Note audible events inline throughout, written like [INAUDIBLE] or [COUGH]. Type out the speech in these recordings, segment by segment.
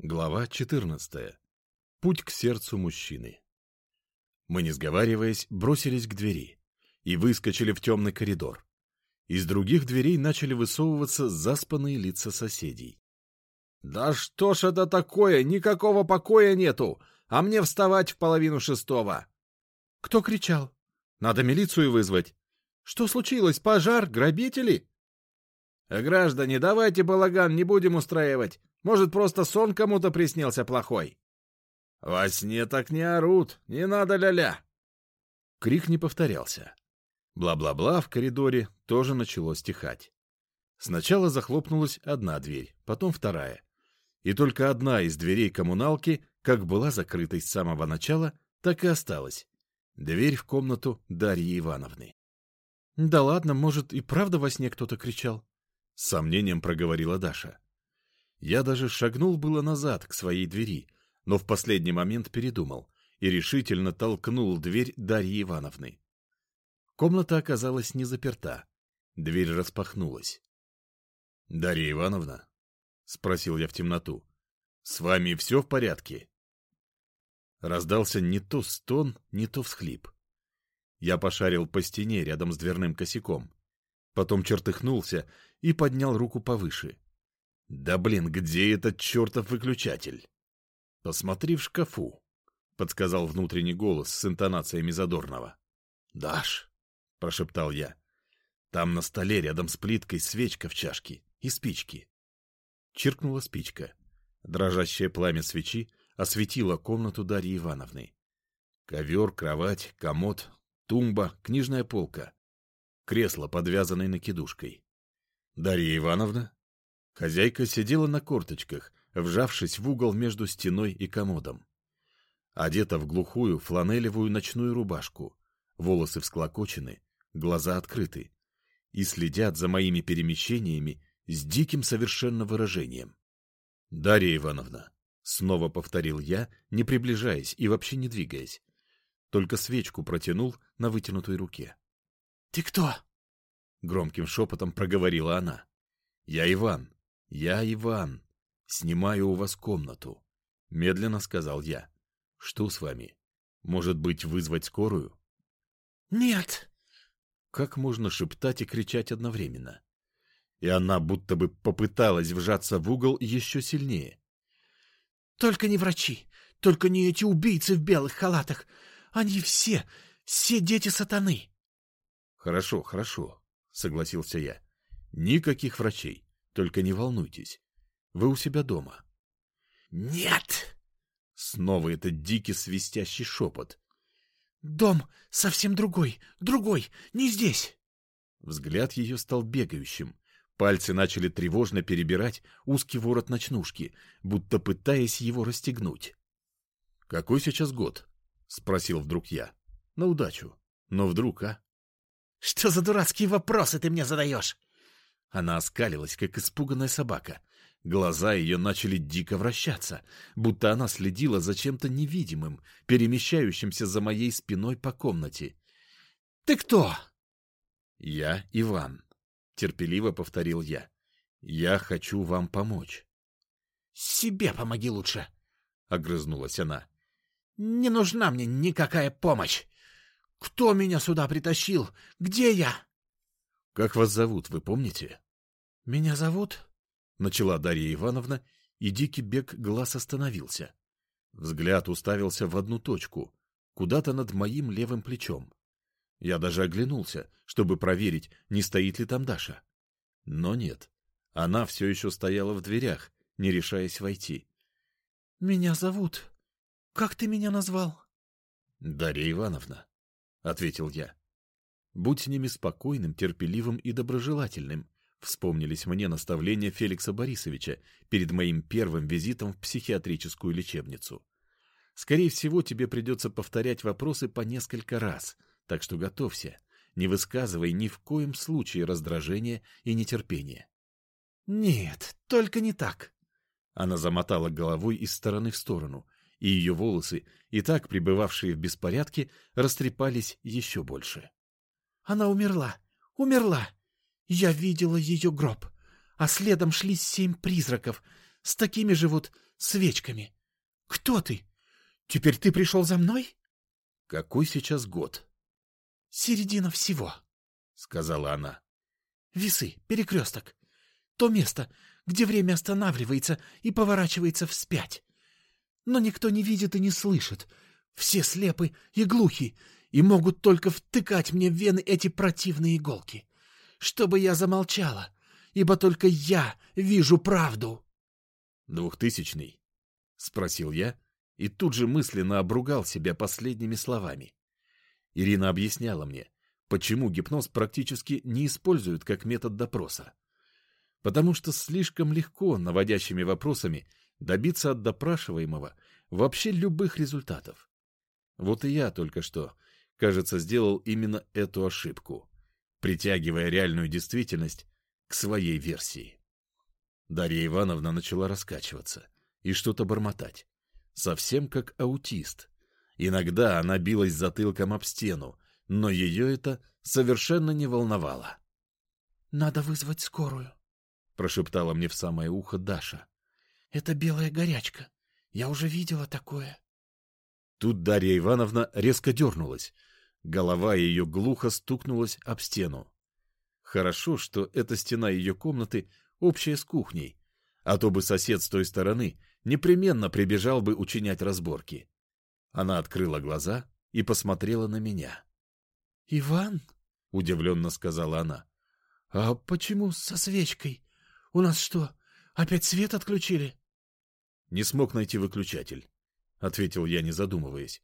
Глава 14. Путь к сердцу мужчины. Мы, не сговариваясь, бросились к двери и выскочили в темный коридор. Из других дверей начали высовываться заспанные лица соседей. «Да что ж это такое? Никакого покоя нету! А мне вставать в половину шестого!» «Кто кричал? Надо милицию вызвать. Что случилось? Пожар? Грабители?» «Граждане, давайте балаган не будем устраивать. Может, просто сон кому-то приснился плохой? Во сне так не орут, не надо ля-ля. Крик не повторялся. Бла-бла-бла в коридоре тоже начало стихать. Сначала захлопнулась одна дверь, потом вторая. И только одна из дверей коммуналки, как была закрытой с самого начала, так и осталась. Дверь в комнату Дарьи Ивановны. — Да ладно, может, и правда во сне кто-то кричал? — с сомнением проговорила Даша. Я даже шагнул было назад, к своей двери, но в последний момент передумал и решительно толкнул дверь Дарьи Ивановны. Комната оказалась не заперта. Дверь распахнулась. — Дарья Ивановна? — спросил я в темноту. — С вами все в порядке? Раздался не то стон, не то всхлип. Я пошарил по стене рядом с дверным косяком. Потом чертыхнулся и поднял руку повыше. Да блин, где этот чертов выключатель? Посмотри в шкафу, подсказал внутренний голос с интонациями задорного. Даш, прошептал я. Там на столе рядом с плиткой свечка в чашке и спички. Чиркнула спичка. Дрожащее пламя свечи осветило комнату Дарьи Ивановны. Ковер, кровать, комод, тумба, книжная полка. Кресло, подвязанное накидушкой. Дарья Ивановна Хозяйка сидела на корточках, вжавшись в угол между стеной и комодом. Одета в глухую фланелевую ночную рубашку, волосы всклокочены, глаза открыты, и следят за моими перемещениями с диким совершенно выражением. — Дарья Ивановна, — снова повторил я, не приближаясь и вообще не двигаясь, только свечку протянул на вытянутой руке. — Ты кто? — громким шепотом проговорила она. — Я Иван, «Я Иван. Снимаю у вас комнату», — медленно сказал я. «Что с вами? Может быть, вызвать скорую?» «Нет!» Как можно шептать и кричать одновременно? И она будто бы попыталась вжаться в угол еще сильнее. «Только не врачи, только не эти убийцы в белых халатах. Они все, все дети сатаны!» «Хорошо, хорошо», — согласился я. «Никаких врачей. Только не волнуйтесь. Вы у себя дома. Нет! Снова этот дикий свистящий шепот. Дом совсем другой, другой, не здесь. Взгляд ее стал бегающим. Пальцы начали тревожно перебирать узкий ворот ночнушки, будто пытаясь его расстегнуть. — Какой сейчас год? — спросил вдруг я. — На удачу. Но вдруг, а? — Что за дурацкие вопросы ты мне задаешь? Она оскалилась, как испуганная собака. Глаза ее начали дико вращаться, будто она следила за чем-то невидимым, перемещающимся за моей спиной по комнате. — Ты кто? — Я Иван, — терпеливо повторил я. — Я хочу вам помочь. — Себе помоги лучше, — огрызнулась она. — Не нужна мне никакая помощь. Кто меня сюда притащил? Где я? Как вас зовут, вы помните? — Меня зовут? — начала Дарья Ивановна, и дикий бег глаз остановился. Взгляд уставился в одну точку, куда-то над моим левым плечом. Я даже оглянулся, чтобы проверить, не стоит ли там Даша. Но нет, она все еще стояла в дверях, не решаясь войти. — Меня зовут. Как ты меня назвал? — Дарья Ивановна, — ответил я. Будь с ними спокойным, терпеливым и доброжелательным. Вспомнились мне наставления Феликса Борисовича перед моим первым визитом в психиатрическую лечебницу. Скорее всего, тебе придется повторять вопросы по несколько раз, так что готовься, не высказывай ни в коем случае раздражения и нетерпения. «Нет, только не так». Она замотала головой из стороны в сторону, и ее волосы, и так пребывавшие в беспорядке, растрепались еще больше. Она умерла, умерла. Я видела ее гроб, а следом шли семь призраков. с такими же вот свечками. Кто ты? Теперь ты пришел за мной? Какой сейчас год? Середина всего, — сказала она. Весы, перекресток. То место, где время останавливается и поворачивается вспять. Но никто не видит и не слышит. Все слепы и глухи, и могут только втыкать мне в вены эти противные иголки. Чтобы я замолчала, ибо только я вижу правду. Двухтысячный? — спросил я, и тут же мысленно обругал себя последними словами. Ирина объясняла мне, почему гипноз практически не используют как метод допроса. Потому что слишком легко наводящими вопросами добиться от допрашиваемого вообще любых результатов. Вот и я только что, кажется, сделал именно эту ошибку, притягивая реальную действительность к своей версии. Дарья Ивановна начала раскачиваться и что-то бормотать, совсем как аутист. Иногда она билась затылком об стену, но ее это совершенно не волновало. «Надо вызвать скорую», — прошептала мне в самое ухо Даша. «Это белая горячка. Я уже видела такое». Тут Дарья Ивановна резко дернулась. Голова ее глухо стукнулась об стену. Хорошо, что эта стена ее комнаты общая с кухней, а то бы сосед с той стороны непременно прибежал бы учинять разборки. Она открыла глаза и посмотрела на меня. — Иван? — удивленно сказала она. — А почему со свечкой? У нас что, опять свет отключили? — Не смог найти выключатель, — ответил я, не задумываясь.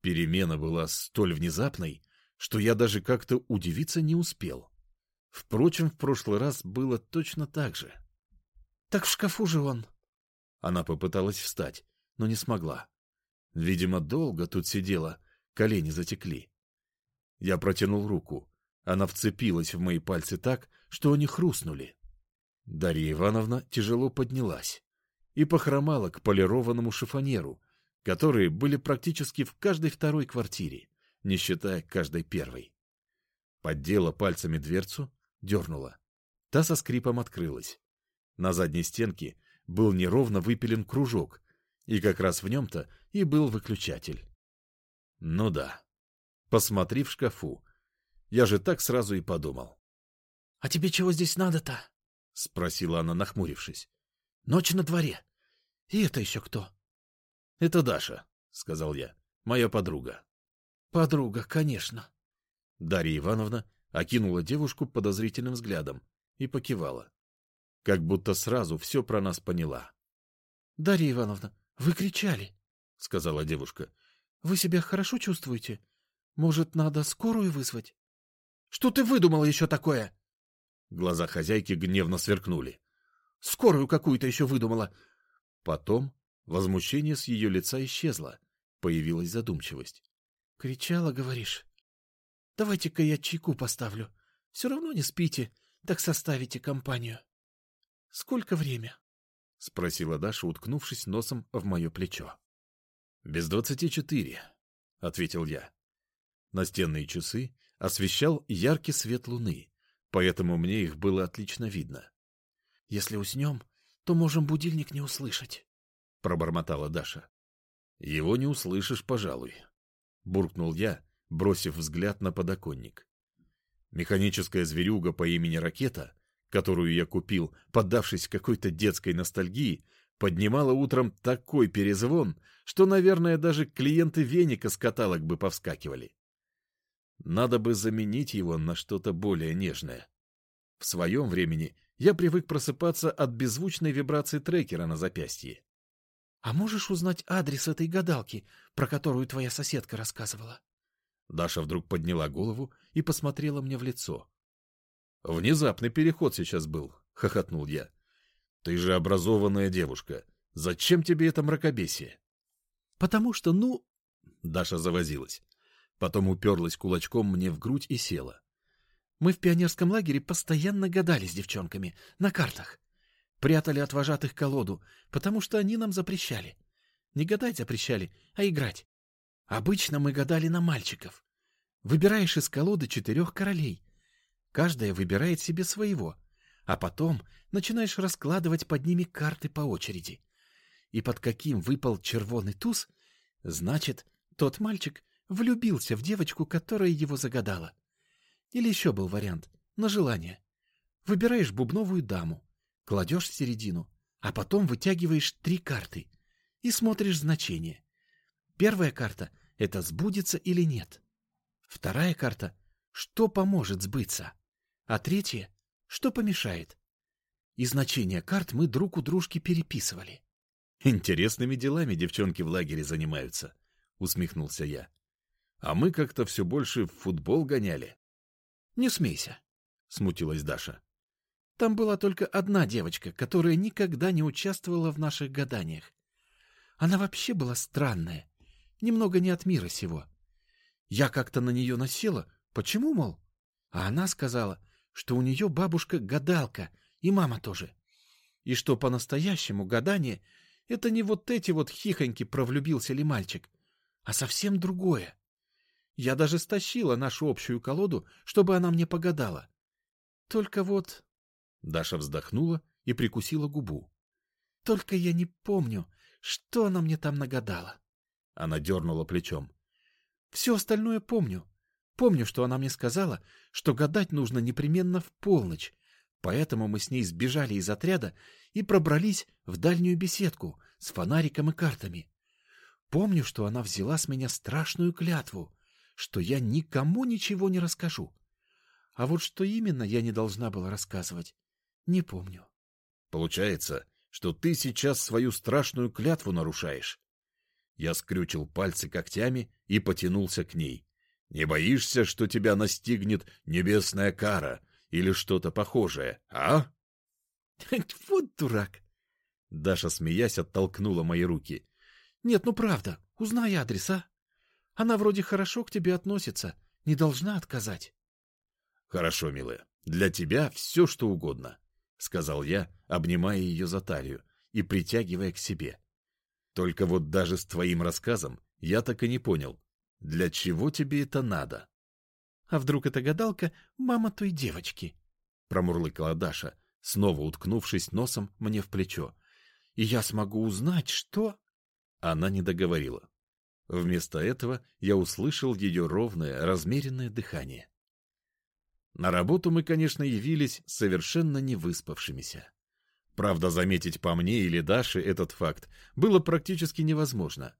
Перемена была столь внезапной, что я даже как-то удивиться не успел. Впрочем, в прошлый раз было точно так же. — Так в шкафу же он. Она попыталась встать, но не смогла. Видимо, долго тут сидела, колени затекли. Я протянул руку. Она вцепилась в мои пальцы так, что они хрустнули. Дарья Ивановна тяжело поднялась и похромала к полированному шифонеру, которые были практически в каждой второй квартире, не считая каждой первой. Поддела пальцами дверцу, дернула. Та со скрипом открылась. На задней стенке был неровно выпилен кружок, и как раз в нем-то и был выключатель. Ну да. Посмотри в шкафу. Я же так сразу и подумал. — А тебе чего здесь надо-то? — спросила она, нахмурившись. — Ночь на дворе. И это еще кто? — Это Даша, — сказал я, — моя подруга. — Подруга, конечно. Дарья Ивановна окинула девушку подозрительным взглядом и покивала. Как будто сразу все про нас поняла. — Дарья Ивановна, вы кричали, — сказала девушка. — Вы себя хорошо чувствуете? Может, надо скорую вызвать? — Что ты выдумала еще такое? Глаза хозяйки гневно сверкнули. — Скорую какую-то еще выдумала. Потом возмущение с ее лица исчезло. Появилась задумчивость. — Кричала, говоришь? Давайте-ка я чайку поставлю. Все равно не спите, так составите компанию. — Сколько время? — спросила Даша, уткнувшись носом в мое плечо. — Без двадцати четыре, — ответил я. Настенные часы освещал яркий свет луны, поэтому мне их было отлично видно. — Если уснем, то можем будильник не услышать, — пробормотала Даша. — Его не услышишь, пожалуй, — буркнул я, бросив взгляд на подоконник. Механическая зверюга по имени Ракета которую я купил, поддавшись какой-то детской ностальгии, поднимала утром такой перезвон, что, наверное, даже клиенты веника с каталог бы повскакивали. Надо бы заменить его на что-то более нежное. В своем времени я привык просыпаться от беззвучной вибрации трекера на запястье. — А можешь узнать адрес этой гадалки, про которую твоя соседка рассказывала? Даша вдруг подняла голову и посмотрела мне в лицо. Внезапный переход сейчас был, хохотнул я. Ты же образованная девушка. Зачем тебе это мракобесие? Потому что, ну... Даша завозилась. Потом уперлась кулачком мне в грудь и села. Мы в пионерском лагере постоянно гадали с девчонками, на картах. Прятали от вожатых колоду, потому что они нам запрещали. Не гадать запрещали, а играть. Обычно мы гадали на мальчиков. Выбираешь из колоды четырех королей. Каждая выбирает себе своего, А потом начинаешь раскладывать под ними карты по очереди. И под каким выпал червоный туз, значит, тот мальчик влюбился в девочку, которая его загадала. Или еще был вариант — на желание. Выбираешь бубновую даму, кладешь в середину, а потом вытягиваешь три карты и смотришь значение. Первая карта — это сбудется или нет. Вторая карта — что поможет сбыться. А третья — что помешает. И значения карт мы друг у дружки переписывали. «Интересными делами девчонки в лагере занимаются», — усмехнулся я. «А мы как-то все больше в футбол гоняли». «Не смейся», — смутилась Даша. «Там была только одна девочка, которая никогда не участвовала в наших гаданиях. Она вообще была странная, немного не от мира сего. Я как-то на нее насела. Почему, мол? А она сказала, что у нее бабушка гадалка, и мама тоже. И что по-настоящему гадание — это не вот эти вот хихоньки провлюбился ли мальчик, а совсем другое. Я даже стащила нашу общую колоду, чтобы она мне погадала. Только вот... Даша вздохнула и прикусила губу. Только я не помню, что она мне там нагадала. Она дернула плечом. Все остальное помню. Помню, что она мне сказала, что гадать нужно непременно в полночь, поэтому мы с ней сбежали из отряда и пробрались в дальнюю беседку с фонариком и картами. Помню, что она взяла с меня страшную клятву, что я никому ничего не расскажу. А вот что именно я не должна была рассказывать, не помню. Получается, что ты сейчас свою страшную клятву нарушаешь. Я скрючил пальцы когтями и потянулся к ней. Не боишься, что тебя настигнет небесная кара или что-то похожее, а? [LAUGHS] Вот дурак! Даша, смеясь, оттолкнула мои руки. Нет, ну правда, узнай адрес, а? Она вроде хорошо к тебе относится, не должна отказать. Хорошо, милая, для тебя все, что угодно. — сказал я, обнимая ее за талию и притягивая к себе. «Только вот даже с твоим рассказом я так и не понял, для чего тебе это надо?» «А вдруг это гадалка мама той девочки?» — промурлыкала Даша, снова уткнувшись носом мне в плечо. «И я смогу узнать, что...» Она не договорила. Вместо этого я услышал ее ровное, размеренное дыхание. На работу мы, конечно, явились совершенно не выспавшимися. Правда, заметить по мне или Даше этот факт было практически невозможно.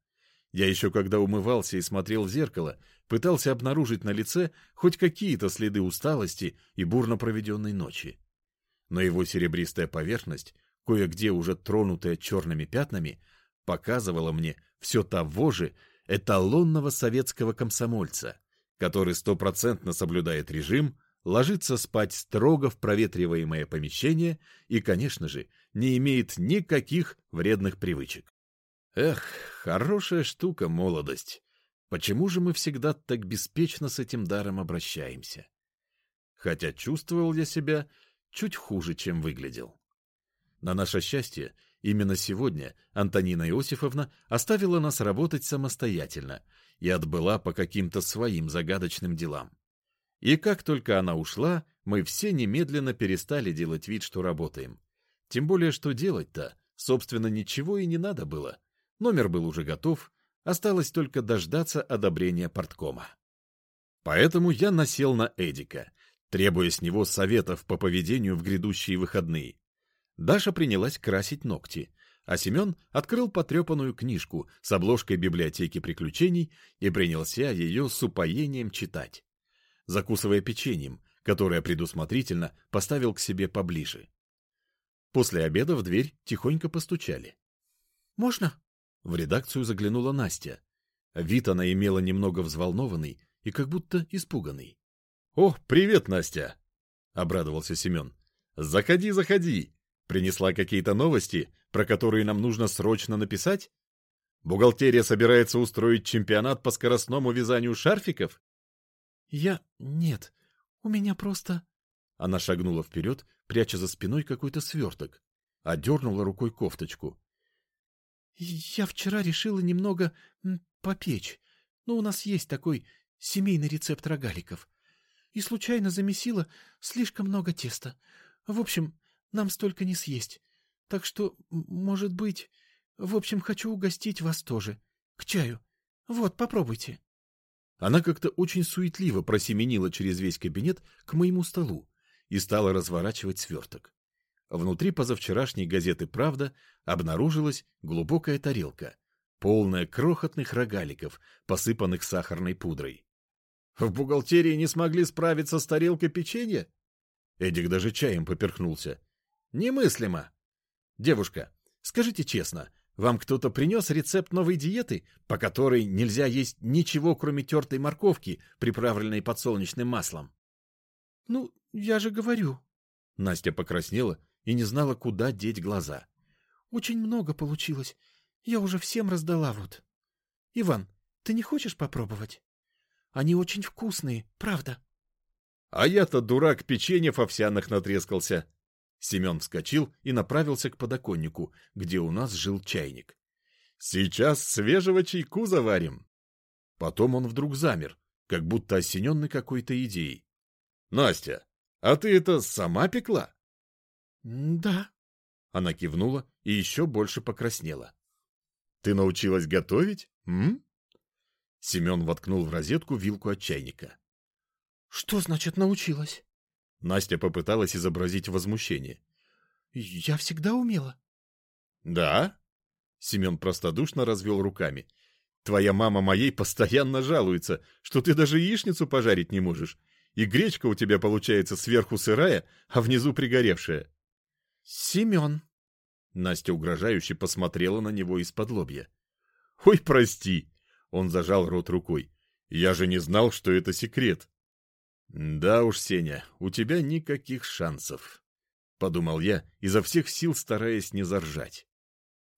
Я еще когда умывался и смотрел в зеркало, пытался обнаружить на лице хоть какие-то следы усталости и бурно проведенной ночи. Но его серебристая поверхность, кое-где уже тронутая черными пятнами, показывала мне все того же эталонного советского комсомольца, который стопроцентно соблюдает режим, ложится спать строго в проветриваемое помещение и, конечно же, не имеет никаких вредных привычек. Эх, хорошая штука молодость. Почему же мы всегда так беспечно с этим даром обращаемся? Хотя чувствовал я себя чуть хуже, чем выглядел. На наше счастье, именно сегодня Антонина Иосифовна оставила нас работать самостоятельно и отбыла по каким-то своим загадочным делам. И как только она ушла, мы все немедленно перестали делать вид, что работаем. Тем более, что делать-то, собственно, ничего и не надо было. Номер был уже готов, осталось только дождаться одобрения порткома. Поэтому я насел на Эдика, требуя с него советов по поведению в грядущие выходные. Даша принялась красить ногти, а Семен открыл потрепанную книжку с обложкой библиотеки приключений и принялся ее с упоением читать закусывая печеньем, которое предусмотрительно поставил к себе поближе. После обеда в дверь тихонько постучали. «Можно?» В редакцию заглянула Настя. Вид она имела немного взволнованный и как будто испуганный. «О, привет, Настя!» — обрадовался Семен. «Заходи, заходи! Принесла какие-то новости, про которые нам нужно срочно написать? Бухгалтерия собирается устроить чемпионат по скоростному вязанию шарфиков?» «Я... нет. У меня просто...» Она шагнула вперед, пряча за спиной какой-то сверток, а дернула рукой кофточку. «Я вчера решила немного попечь. Ну, у нас есть такой семейный рецепт рогаликов. И случайно замесила слишком много теста. В общем, нам столько не съесть. Так что, может быть... В общем, хочу угостить вас тоже. К чаю. Вот, попробуйте. Она как-то очень суетливо просеменила через весь кабинет к моему столу и стала разворачивать сверток. Внутри позавчерашней газеты «Правда» обнаружилась глубокая тарелка, полная крохотных рогаликов, посыпанных сахарной пудрой. В бухгалтерии не смогли справиться с тарелкой печенья? Эдик даже чаем поперхнулся. Немыслимо. Девушка, скажите честно, вам кто-то принес рецепт новой диеты, по которой нельзя есть ничего, кроме тертой морковки, приправленной подсолнечным маслом? — Ну, я же говорю. Настя покраснела и не знала, куда деть глаза. — Очень много получилось. Я уже всем раздала вот. Иван, ты не хочешь попробовать? Они очень вкусные, правда. — А я-то, дурак, печеньев овсяных натрескался. Семен вскочил и направился к подоконнику, где у нас жил чайник. «Сейчас свежего чайку заварим!» Потом он вдруг замер, как будто осененный какой-то идеей. «Настя, а ты это сама пекла?» «Да». Она кивнула и еще больше покраснела. «Ты научилась готовить, м?» Семен воткнул в розетку вилку от чайника. «Что значит научилась?» Настя попыталась изобразить возмущение. «Я всегда умела». «Да?» Семен простодушно развел руками. «Твоя мама моей постоянно жалуется, что ты даже яичницу пожарить не можешь, и гречка у тебя получается сверху сырая, а внизу пригоревшая». «Семен!» Настя угрожающе посмотрела на него из-под лобья. «Ой, прости!» Он зажал рот рукой. «Я же не знал, что это секрет». «Да уж, Сеня, у тебя никаких шансов», — подумал я, изо всех сил стараясь не заржать.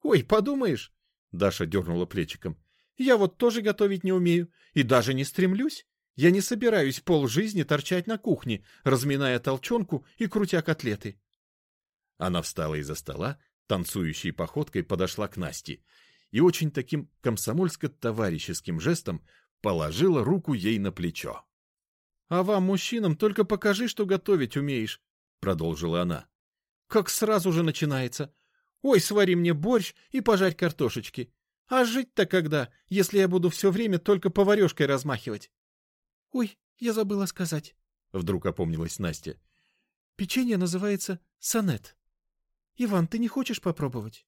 «Ой, подумаешь», — Даша дернула плечиком, — «я вот тоже готовить не умею и даже не стремлюсь. Я не собираюсь полжизни торчать на кухне, разминая толчонку и крутя котлеты». Она встала из-за стола, танцующей походкой подошла к Насте и очень таким комсомольско-товарищеским жестом положила руку ей на плечо. А вам, мужчинам, только покажи, что готовить умеешь, — продолжила она. Как сразу же начинается. Ой, свари мне борщ и пожарь картошечки. А жить-то когда, если я буду все время только поварешкой размахивать? Ой, я забыла сказать, — вдруг опомнилась Настя. Печенье называется сонет. Иван, ты не хочешь попробовать?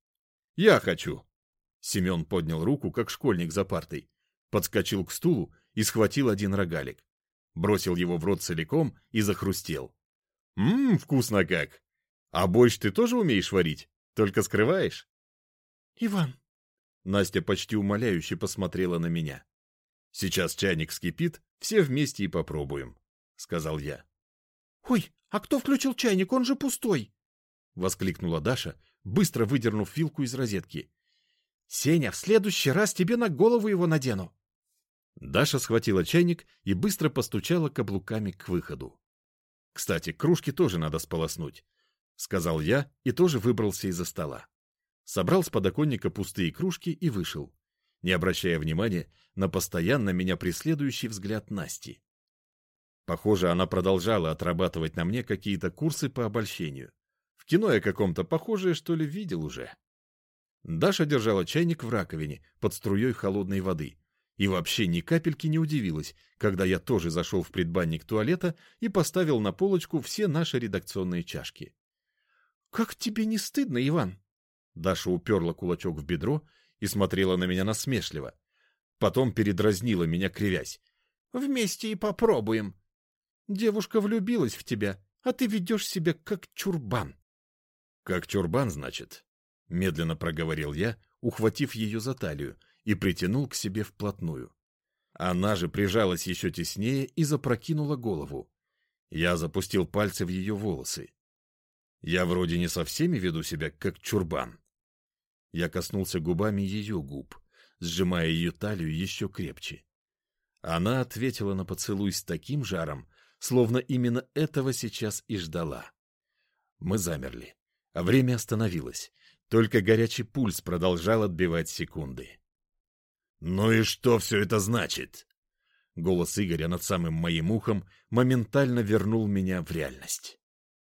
Я хочу. Семен поднял руку, как школьник за партой, подскочил к стулу и схватил один рогалик бросил его в рот целиком и захрустел. «Ммм, вкусно как! А борщ ты тоже умеешь варить? Только скрываешь?» «Иван!» Настя почти умоляюще посмотрела на меня. «Сейчас чайник вскипит, все вместе и попробуем», — сказал я. «Ой, а кто включил чайник? Он же пустой!» — воскликнула Даша, быстро выдернув вилку из розетки. «Сеня, в следующий раз тебе на голову его надену!» Даша схватила чайник и быстро постучала каблуками к выходу. «Кстати, кружки тоже надо сполоснуть», — сказал я и тоже выбрался из-за стола. Собрал с подоконника пустые кружки и вышел, не обращая внимания на постоянно меня преследующий взгляд Насти. Похоже, она продолжала отрабатывать на мне какие-то курсы по обольщению. В кино я каком-то похожее, что ли, видел уже. Даша держала чайник в раковине под струей холодной воды и вообще ни капельки не удивилась, когда я тоже зашел в предбанник туалета и поставил на полочку все наши редакционные чашки. — Как тебе не стыдно, Иван? Даша уперла кулачок в бедро и смотрела на меня насмешливо. Потом передразнила меня, кривясь. — Вместе и попробуем. Девушка влюбилась в тебя, а ты ведешь себя как чурбан. — Как чурбан, значит? — медленно проговорил я, ухватив ее за талию и притянул к себе вплотную. Она же прижалась еще теснее и запрокинула голову. Я запустил пальцы в ее волосы. Я вроде не со всеми веду себя, как чурбан. Я коснулся губами ее губ, сжимая ее талию еще крепче. Она ответила на поцелуй с таким жаром, словно именно этого сейчас и ждала. Мы замерли, а время остановилось, только горячий пульс продолжал отбивать секунды. «Ну и что все это значит?» Голос Игоря над самым моим ухом моментально вернул меня в реальность.